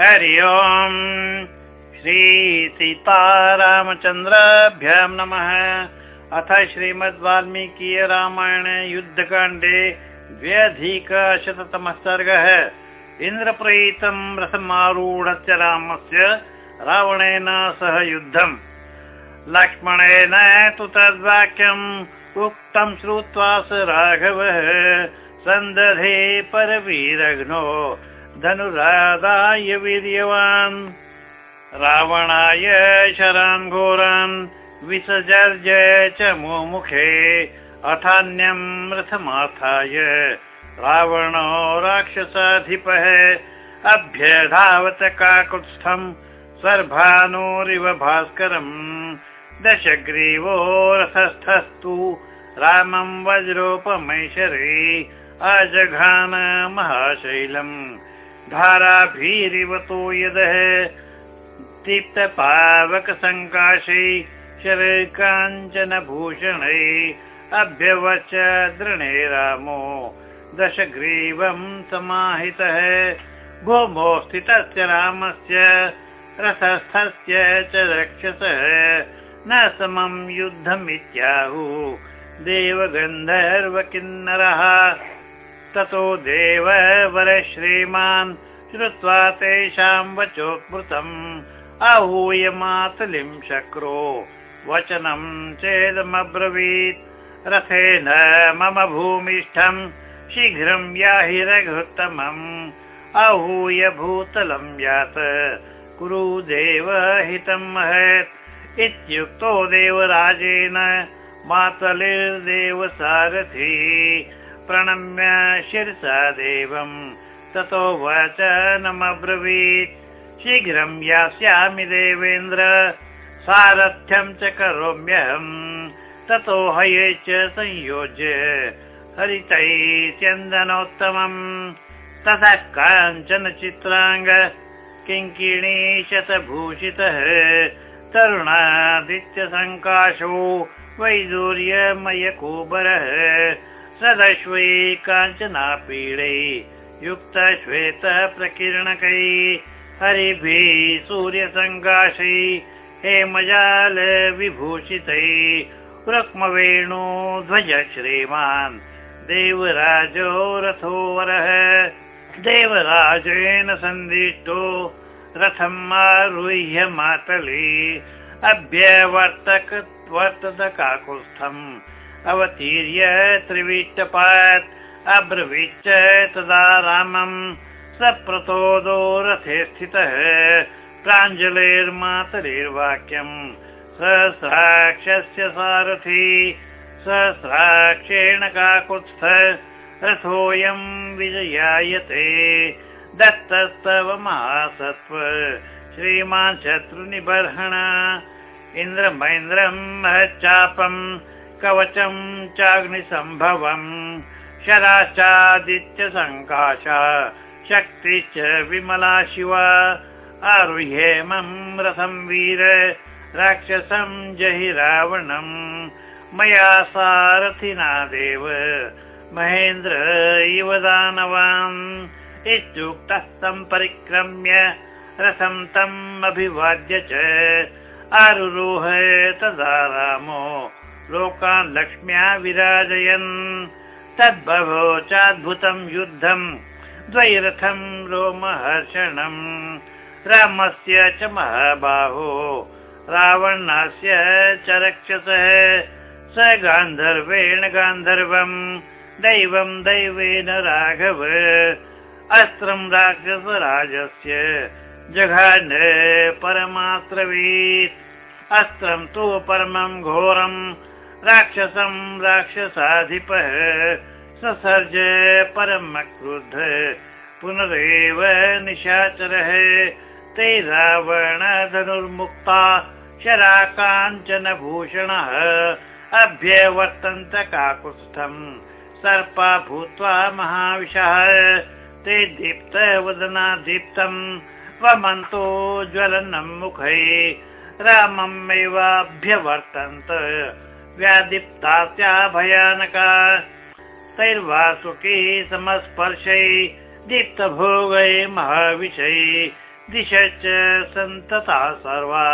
हरि ओम्। श्रीसीतारामचन्द्राभ्यां नमः। अथ श्रीमद् वाल्मीकीय रामायण युद्धकाण्डे द्व्यधिकशततमः सर्गः। इन्द्रप्रयीतं रथमारूढस्य रामस्य रावणेन सह युद्धम्। लक्ष्मणेन तु तद्वाक्यम् उक्तं श्रुत्वा स राघवः सन्दधे परवीरघ्नो धनुराधाय वीर्यवान्। रावणाय शरान् घोरान्। विसजर्ज च मुमुखे। अथान्यं रथमाथाय। रावणो राक्षसाधिपः। अभ्यधावत काकुत्स्थम्। सर्भानोरिव भास्करम्। दशग्रीवो रथस्थस्तु। रामं वज्रोपमैशरे। अजघान महाशैलम् धाराभिरिवतो यदः। दीप्तपावकसङ्काशै शरकाञ्चन भूषणै अभ्यवच दृणे रामो। दशग्रीवं समाहितः। भूमो स्थितस्य रामस्य रथस्थस्य च रक्षसः। न समं युद्धमित्याहु। देवगन्धर्व किन्नरः ततो देव वर श्रीमान् श्रुत्वा तेषां वचोत्मृतम् आहूय मातलिं शक्रो। वचनं चेदमब्रवीत्। रथेन मम भूमिष्ठं शीघ्रं याहि रघुत्तमम्। आहूय भूतलं यात। कुरु देव हितं महत् इत्युक्तो देवराजेन मातलिर्देव सारथी प्रणम्य शिरसा देवम् ततो वचनमब्रवीत् शीघ्रं यास्यामि देवेन्द्र। सारथ्यं च करोम्यहम् ततो हये च संयोज्य हरितै चन्दनोत्तमम् ततः काञ्चन चित्राङ्ग किङ्किणी शतभूषितः तरुणादित्यसङ्काशो वैदूर्यमयकुबरः। सदश्वै काञ्चनापीडै युक्त श्वेत प्रकीर्णकै हरिभिः सूर्यसङ्काशै हेमजाल विभूषितै रुक्मवेणु ध्वज श्रीमान् देवराजो रथोवरः देवराजेन सन्दिष्टो रथम् आरुह्य मातली। अभ्यवर्तक वर्तत काकुत्स्थम् अवतीर्य त्रिविष्टपात् अब्रवीच्च तदा रामम् सप्रतोदो रथे स्थितः। प्राञ्जलेर्मातरेर्वाक्यम् सहस्राक्षस्य सारथी। सहस्राक्षेण काकुत्स्थ। रथोऽयं विजयायते। दत्तस्तव महासत्त्व श्रीमान् शत्रुनिबर्हण। इन्द्रमैन्द्रम् महच्चापम् कवचं चाग्निसम्भवम् शराश्चादित्य सङ्काश शक्तिश्च विमला शिवा आरुह्येमं रथं वीर राक्षसं जहि रावणम् मया सारथिना देव महेन्द्र इव दानवान्। इत्युक्तः तं परिक्रम्य रथं तम् अभिवाद्य च आरुरोह तदा रामो लोकान् लक्ष्म्या विराजयन् तद्भवो चाद्भुतं युद्धम् द्वैरथं रोमहर्षणम् रामस्य च महाबाहो रावणस्य च रक्षसः। स गान्धर्वेण गान्धर्वम् दैवं दैवेन राघव। अस्त्रं राक्षसराजस्य जघान परमात्रवीत्। अस्त्रं तु परमं घोरम् राक्षसं राक्षसाधिपः ससर्ज परम क्रुद्ध पुनरेव निशाचरः। ते रावण धनुर्मुक्ता शरा काञ्चन भूषणः अभ्यवर्तन्त काकुत्स्थम् सर्पा भूत्वा महाविशः ते दीप्त वदना दीप्तम् वमन्तो ज्वलनम् मुखै राममेवाभ्यवर्तन्त व्यादीप्तास्या भयानका तैर्वासुकी समस्पर्शै दीप्तभोगै महाविषै दिशश्च सन्तता सर्वा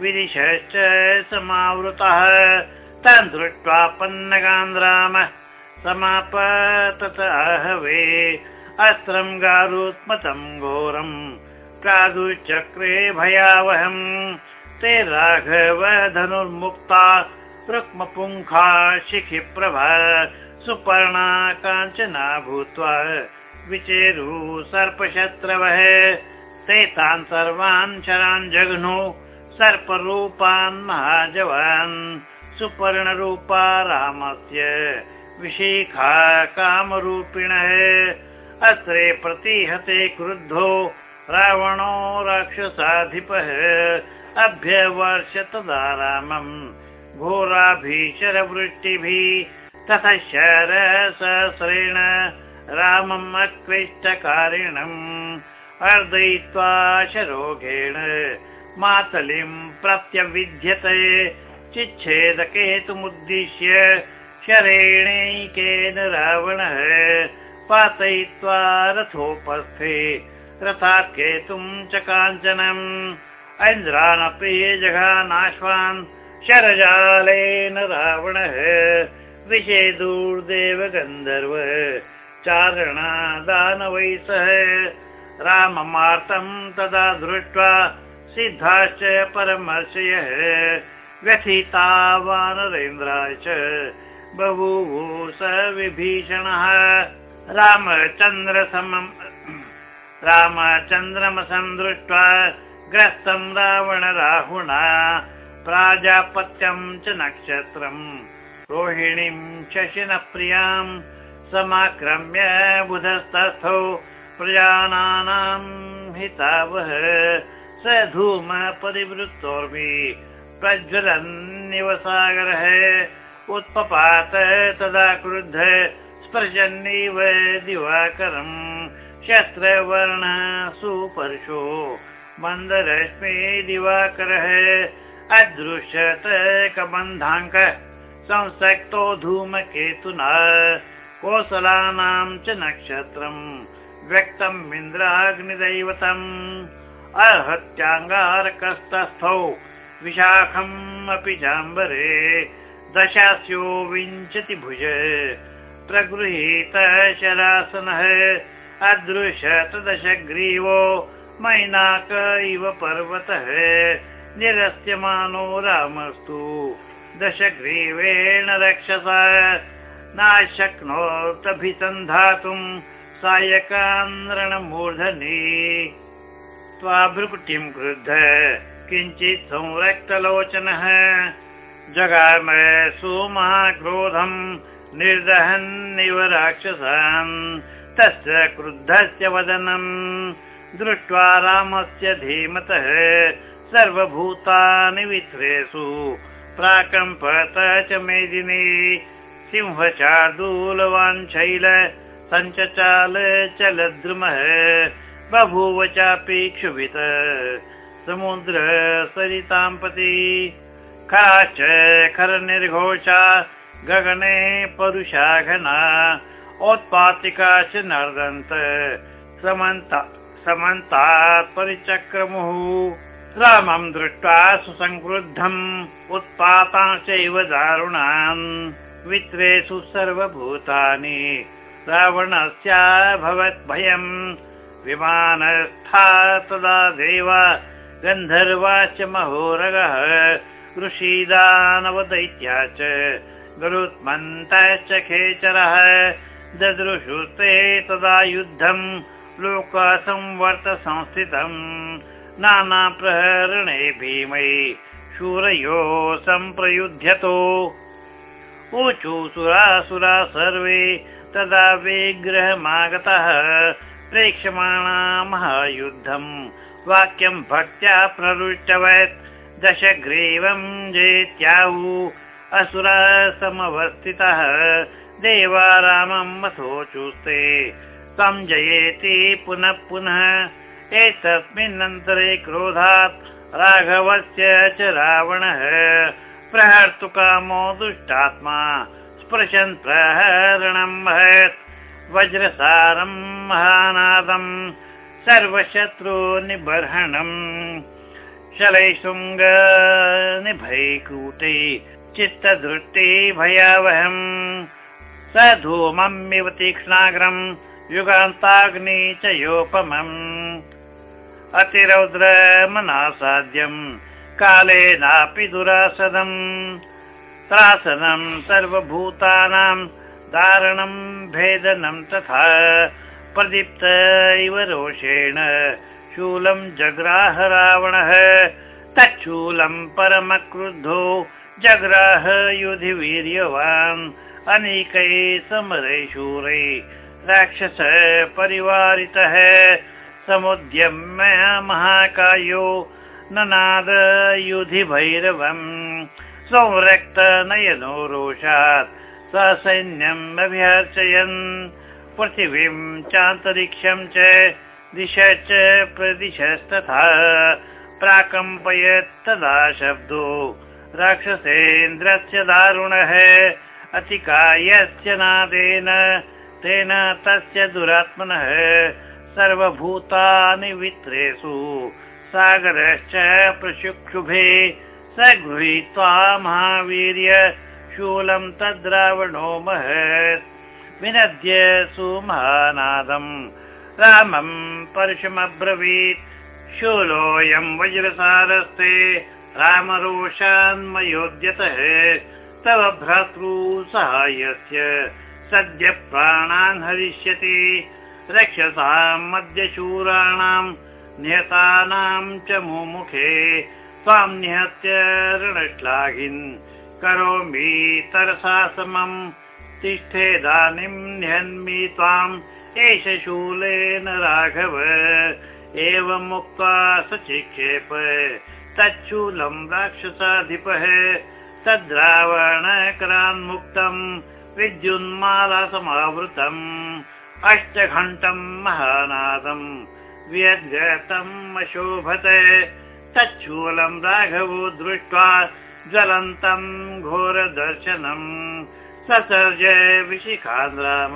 विदिशश्च समावृतः। तान् दृष्ट्वा पन्नगान् रामः समापततहवे अस्त्रं गारुत्मतं घोरम् प्रादुश्चक्रे भयावहम् ते राघव धनुर्मुक्ता रुक्मपुङ्खा शिखिप्रभा सुपर्णा काञ्चना भूत्वा विचेरु सर्पशत्रवः। ते तान् सर्वान् शरान् जघ्नु सर्परूपान् महाजवान्। सुपर्णरूपा रामस्य विशिखा कामरूपिणः। अस्त्रे प्रतिहते क्रुद्धो रावणो राक्षसाधिपः। अभ्यवर्ष तदा रामम् घोराभीषरवृष्टिभिः ततः शरसहस्रेण रामम् अक्लिष्टकारिणम् अर्दयित्वा शरोघेण मातलिम् प्रत्यविद्यते चिच्छेदकेतुमुद्दिश्य शरेणैकेन रावणः पातयित्वा रथोपस्थे रथात् केतुम् च काञ्चनम्। ऐन्द्रानपि जघानाश्वान् शरजालेन रावणः विषेदूर्देव गन्धर्व चारणादानवै सह। राममार्तम् तदा दृष्ट्वा सिद्धाश्च परमर्षयः व्यथिता वानरेन्द्राय च बभूवु स विभीषणः। रामचन्द्रसमम् रामचन्द्रमसं दृष्ट्वा ग्रस्तम् रावण राहुणा प्राजापत्यम् च नक्षत्रम् रोहिणीम् शशिनप्रियाम् समाक्रम्य बुधस्तस्थौ प्रजानानाम् हितावह। स धूम प्रज्वलन्निव सागरः उत्पपात तदा क्रुद्ध स्पृशन्निव दिवाकरम् शस्त्रवर्ण सुपर्शो मन्दरश्मि दिवाकरः अदृश्यत कबन्धाङ्क संसक्तो धूमकेतुना कोसलानां च नक्षत्रम् व्यक्तम् इन्द्राग्निदैवतम् आहत्याङ्गारकस्तस्थौ विशाखम् अपि जाम्बरे दशास्यो विंशति भुज प्रगृहीत शरासनः अदृशत दशग्रीवो मैनाक इव पर्वतः निरस्यमानो रामस्तु। दशग्रीवेण रक्षसा। नाशक्नोतभिसन्धातुम् सायकान्रणमूर्धनि त्वाभृकुटिम् क्रुद्ध किञ्चित् संरक्तलोचनः। जगाम सुमहाक्रोधम् निर्दहन्निव राक्षसान्। तस्य क्रुद्धस्य वदनम्। दृष्ट्वा रामस्य धीमतः सर्वभूतानि वित्रेषु प्राकम्पत च मेदिनी सिंहशार्दूलवान् शैल सञ्चचाल चलद्रुमः बभूव चापि क्षुभित समुद्र सरिताम्पति खराश्च खरनिर्घोषा गगने परुषा घना औत्पातिका च नर्दन्त समन्तात् परिचक्रमुः रामम् दृष्ट्वा सुसङ्क्रुद्धम् उत्पाता चैव दारुणान् वित्रेषु सर्वभूतानि। रावणस्याभवत् भयम् विमानस्था तदा देव गन्धर्वाश्च महोरगः ऋषीदानवदैत्या च गरुत्मन्तश्च खेचरः। ददृशुस्ते तदा युद्धम् लोकसंवर्त संस्थितम् नानाप्रहरणे भीमै शूरयो सम्प्रयुध्यतो। ऊचु सुरासुरा सर्वे तदा विग्रहमागतः प्रेक्षमाणा महायुद्धम् वाक्यम् भक्त्या प्ररुष्टवत्। दशग्रीवम् जेत्याहु असुरा समवस्थितः। देवा रामम् मथोचुस्ते संजयेति पुनः पुनः एतस्मिन्नन्तरे क्रोधात् राघवस्य च रावणः प्रहर्तुकामो दुष्टात्मा स्पृशन् प्रहरणम् महत् वज्रसारम् महानादम् सर्वशत्रु निबर्हणम् शलैशृङ्ग निभैकूटे चित्तदृष्टि भयावहम् स धूममिव तीक्ष्णाग्रम् युगान्ताग्नि च योपमम् अतिरौद्रमनासाद्यम् कालेनापि दुरासदम् त्रासनम् सर्वभूतानां धारणम् भेदनम् तथा प्रदीप्त इव रोषेण शूलम् जग्राह रावणः तच्छूलम् परमक्रुद्धो जग्राह युधि वीर्यवान् अनेकै समरै शूरै राक्षस परिवारितः समुद्यम्य महाकायो ननाद युधि भैरवम् संरक्त नयनो रोषात् ससैन्यम् अभ्यर्चयन् पृथिवीम् चान्तरिक्षम् च दिश च प्रदिशस्तथा प्राकम्पयत् तदा शब्दो राक्षसेन्द्रस्य दारुणः अतिकायस्य नादेन तेन तस्य दुरात्मनः सर्वभूतानि वित्रेषु सागरश्च प्रशुक्षुभे स गृहीत्वा महावीर्य शूलं तद्रावणो महत्। विनद्य सुमहानादम् रामम् परशुमब्रवीत् शूलोऽयं वज्रसारस्ते रामरोषान्मयोद्यतः तव भ्रातृ साहाय्यस्य सद्य प्राणान् हरिष्यति रक्षसाम् मध्यशूराणाम् निहतानां च मुमुखे त्वां निहत्य ऋणश्लाघिन्। करोमि तरसा समम् तिष्ठेदानीं निहन्मि त्वाम्। एष शूलेन राघव एवमुक्त्वा सचिक्षेप। तच्छूलं राक्षसाधिपः तद्रावणकरान्मुक्तम् विद्युन्माला समावृतम् अष्टघण्टम् महानादम् व्यद्गतम् अशोभत। तच्छूलम् राघवो दृष्ट्वा ज्वलन्तम् घोरदर्शनम्। ससर्ज विशिखान् राम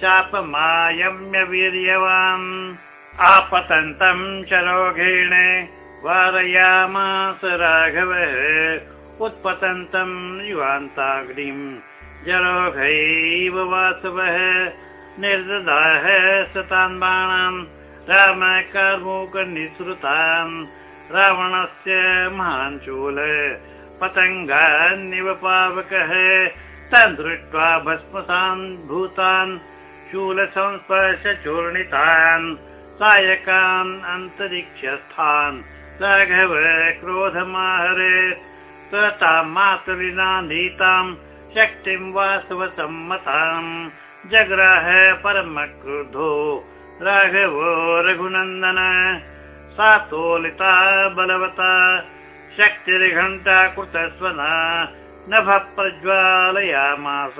चापमायम्य वीर्यवान् आपतन्तम् चरोघेण वारयामास राघवः उत्पतन्तम् युवान्ताग्निम्। जरोघैव वासवः निर्ददाः सतान् बाणान् रामकर्मुकनिसृतान् रावणस्य महान् चूल पतङ्गान्निव पावकः तन् दृष्ट्वा भस्मसान् भूतान् शूलसंस्पर्श चूर्णितान् सायकान् अन्तरिक्षस्थान् राघव क्रोधमाहरे तां मातुलिना नीताम् शक्तिं वासवसम्मताम् जग्राह परम क्रुद्धो राघवो रघुनन्दन सा तोलिता बलवता शक्तिर्घण्टा कृतस्वना नभ प्रज्वालयामास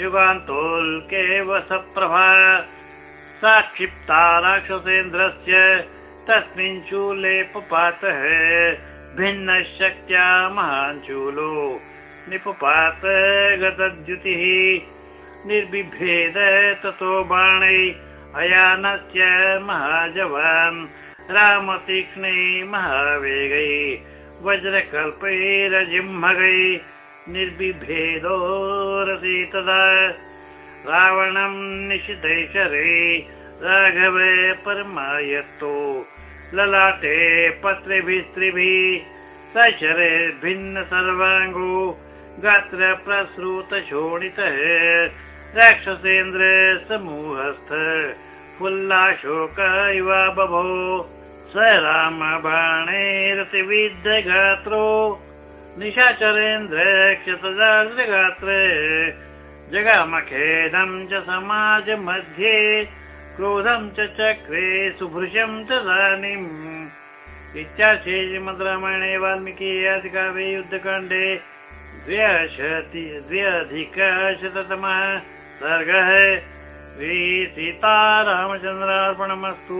युगान्तोल्केव सप्रभा सा क्षिप्ता राक्षसेन्द्रस्य तस्मिन् चूलेपपातः भिन्नशक्त्या महान् चूलो निपपात गतद्युतिः निर्बिभेद ततो बाणै अयानस्य महाजवान्। रामतीक्ष्णे महावेगै वज्रकल्पैरजिह्मगै निर्बिभेदो रसि तदा रावणम् निशितैशरे राघवे परमायत्तो ललाटे पत्रिभिस्त्रिभिः सशरे भिन्न सर्वाङ्गो गात्र प्रसृत शोणितः राक्षसेन्द्र समूहस्थ फुल्लाशोक इव बभो। स राम बाणैरतिविद्ध गात्रो। निशाचरेन्द्र क्षतजागात्र जगामखेदं च समाजमध्ये। क्रोधं च चक्रे सुभृशं तदानीम् इत्याशे श्रीमद् रामायणे वाल्मीकि अधिकारे युद्धकाण्डे द्व्यशति द्व्यधिकशततमः। सर्गः श्रीसीतारामचन्द्रार्पणमस्तु